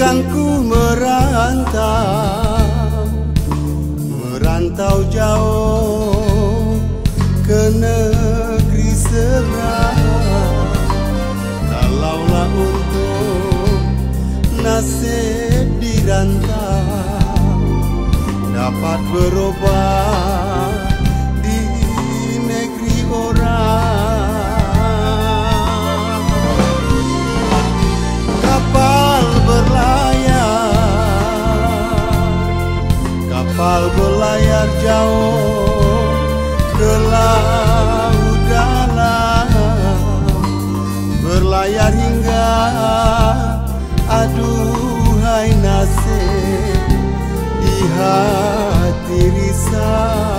Izinkan ku merantau? Merantau jauh Ke negeri serai Kalaulah untuk Nasib dirantau Dapat berubah kapal berlayar jauh ke laut dalam? Berlayar hingga aduhai nasib di hati risau.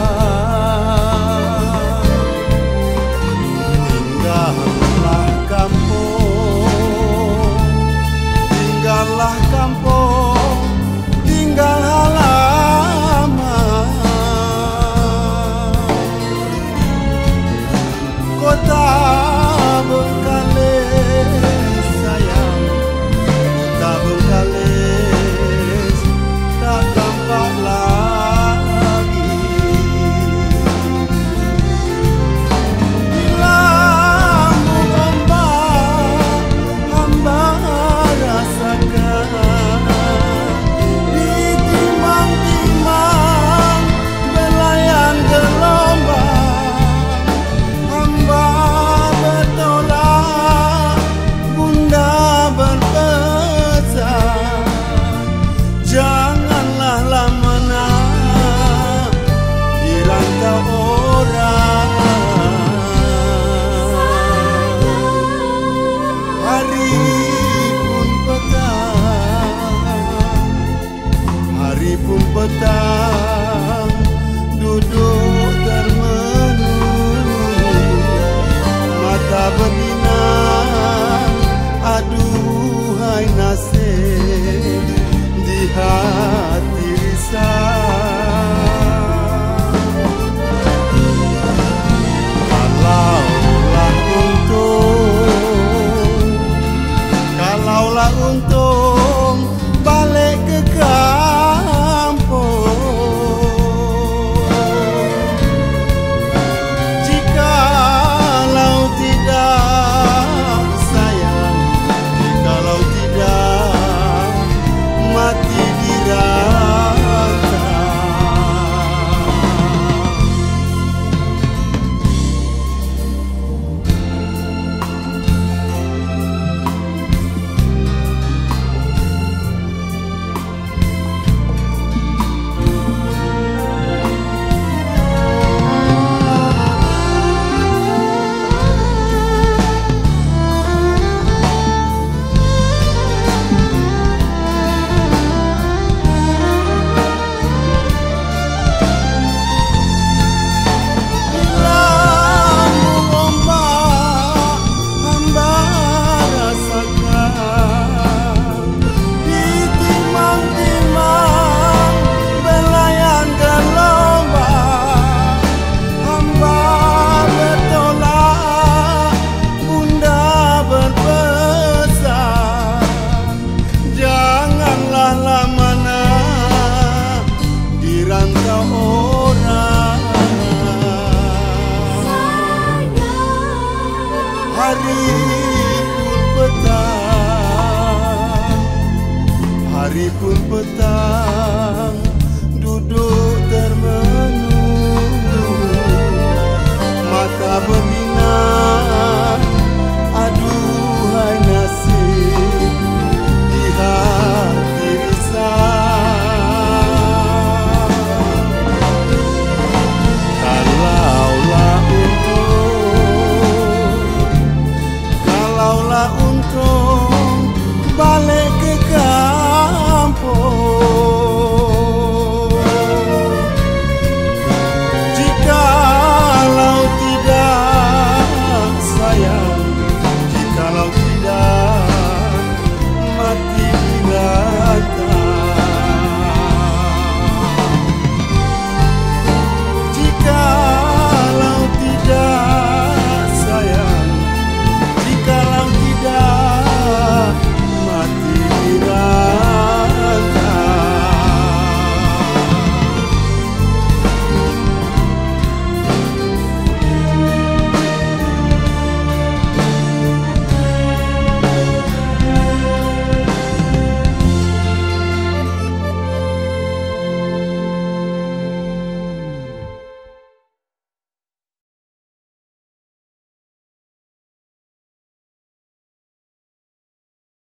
juntos.